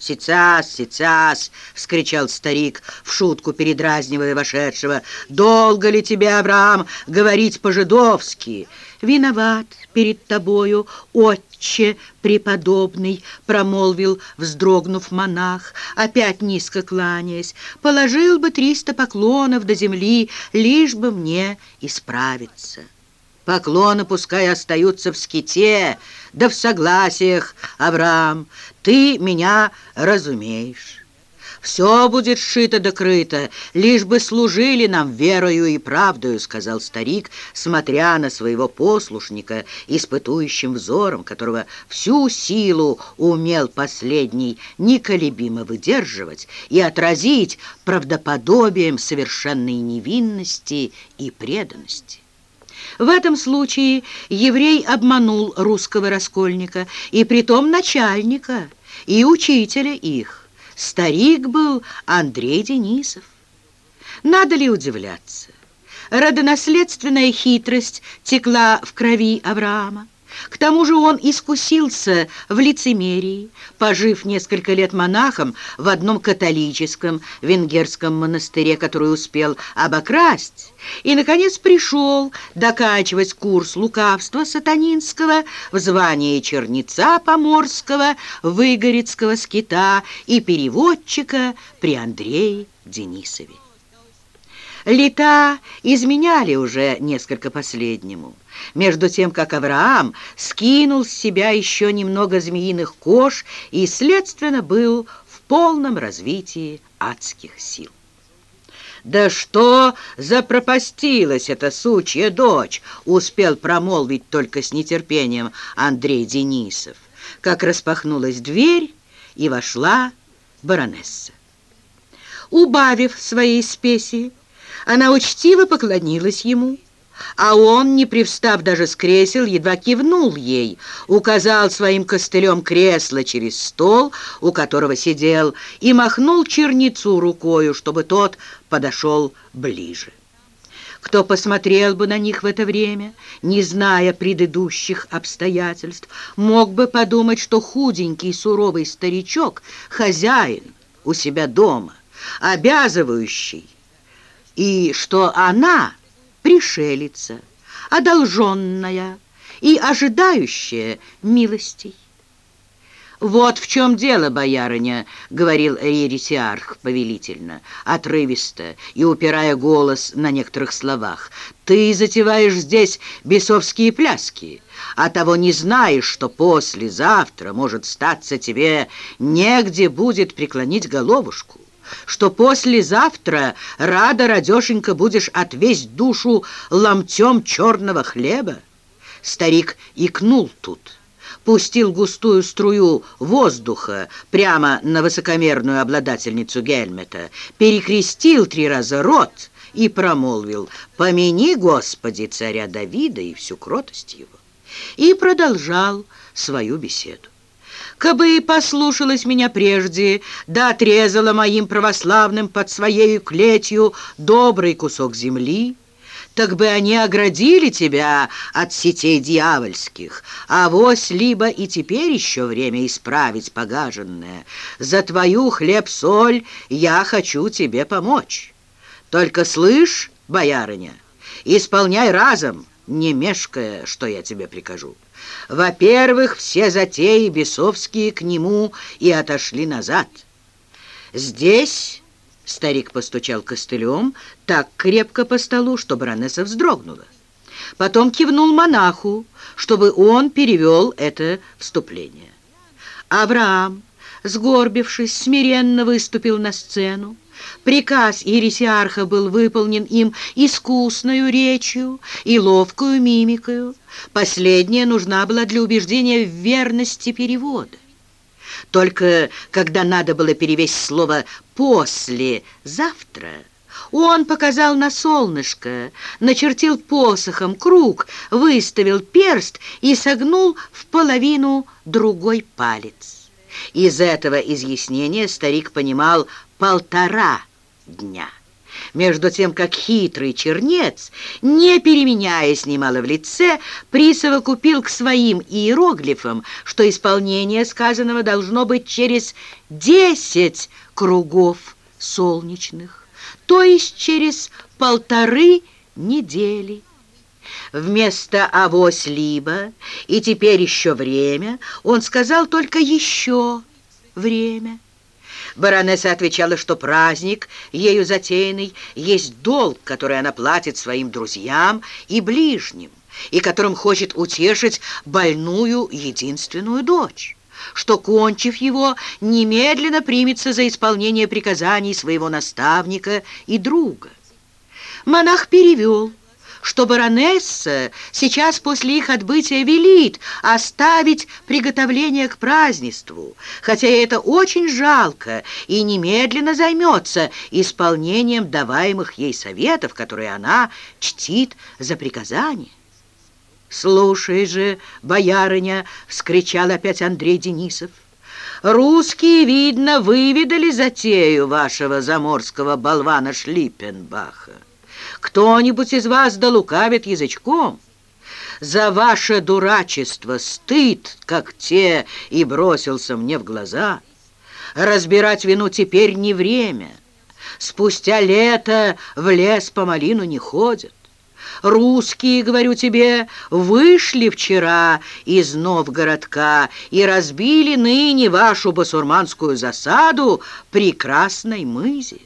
«Сейчас, сейчас!» — вскричал старик, в шутку передразнивая вошедшего. «Долго ли тебе, Авраам, говорить по-жидовски?» «Виноват перед тобою, отче преподобный», — промолвил, вздрогнув монах, опять низко кланяясь. «Положил бы триста поклонов до земли, лишь бы мне исправиться». Поклоны пускай остаются в ските, да в согласиях, Авраам, ты меня разумеешь. Все будет сшито да крыто, лишь бы служили нам верою и правдою, сказал старик, смотря на своего послушника испытующим взором, которого всю силу умел последний неколебимо выдерживать и отразить правдоподобием совершенной невинности и преданности. В этом случае еврей обманул русского раскольника, и притом начальника, и учителя их. Старик был Андрей Денисов. Надо ли удивляться? Родонаследственная хитрость текла в крови Авраама. К тому же он искусился в лицемерии, пожив несколько лет монахом в одном католическом венгерском монастыре, который успел обокрасть, и, наконец, пришел докачивать курс лукавства сатанинского в звании черница поморского, выгорецкого скита и переводчика при Андрее Денисове. Лета изменяли уже несколько последнему. Между тем, как Авраам скинул с себя еще немного змеиных кож и, следственно, был в полном развитии адских сил. «Да что запропастилась эта сучья дочь!» успел промолвить только с нетерпением Андрей Денисов, как распахнулась дверь и вошла баронесса. Убавив своей спеси, она учтиво поклонилась ему, а он, не привстав даже с кресел, едва кивнул ей, указал своим костылем кресло через стол, у которого сидел, и махнул черницу рукою, чтобы тот подошел ближе. Кто посмотрел бы на них в это время, не зная предыдущих обстоятельств, мог бы подумать, что худенький суровый старичок — хозяин у себя дома, обязывающий, и что она — пришелица, одолженная и ожидающая милостей. «Вот в чем дело, боярыня», — говорил ересиарх повелительно, отрывисто и упирая голос на некоторых словах. «Ты затеваешь здесь бесовские пляски, а того не знаешь, что послезавтра, может, статься тебе негде будет преклонить головушку» что послезавтра рада, радешенька, будешь отвесть душу ломтем черного хлеба? Старик икнул тут пустил густую струю воздуха прямо на высокомерную обладательницу Гельмета, перекрестил три раза рот и промолвил «Помяни, Господи, царя Давида и всю кротость его» и продолжал свою беседу. «Кабы и послушалась меня прежде, да отрезала моим православным под своею клетью добрый кусок земли, так бы они оградили тебя от сетей дьявольских, а вось либо и теперь еще время исправить погаженное. За твою хлеб-соль я хочу тебе помочь. Только слышь, боярыня, исполняй разом, не мешкая, что я тебе прикажу. Во-первых, все затеи бесовские к нему и отошли назад. Здесь Старик постучал костылем так крепко по столу, что баронесса вздрогнула. Потом кивнул монаху, чтобы он перевел это вступление. Авраам, сгорбившись, смиренно выступил на сцену. Приказ Ирисиарха был выполнен им искусною речью и ловкую мимикою. Последняя нужна была для убеждения в верности перевода. Только когда надо было перевести слово «после завтра», он показал на солнышко, начертил посохом круг, выставил перст и согнул в половину другой палец. Из этого изъяснения старик понимал полтора дня между тем как хитрый чернец, не переменяясь немало в лице, присовокупил к своим иероглифам, что исполнение сказанного должно быть через десять кругов солнечных, то есть через полторы недели. Вместо «авось либо» и «теперь еще время» он сказал только «еще время». Баронесса отвечала, что праздник, ею затеянный, есть долг, который она платит своим друзьям и ближним, и которым хочет утешить больную единственную дочь что, кончив его, немедленно примется за исполнение приказаний своего наставника и друга. Монах перевел что баронесса сейчас после их отбытия велит оставить приготовление к празднеству, хотя это очень жалко, и немедленно займется исполнением даваемых ей советов, которые она чтит за приказание. «Слушай же, боярыня!» — вскричал опять Андрей Денисов. «Русские, видно, выведали затею вашего заморского болвана Шлиппенбаха. Кто-нибудь из вас долукавит язычком? За ваше дурачество стыд, как те, и бросился мне в глаза. Разбирать вину теперь не время. Спустя лето в лес по малину не ходят. Русские, говорю тебе, вышли вчера из Новгородка и разбили ныне вашу басурманскую засаду при Красной мызе.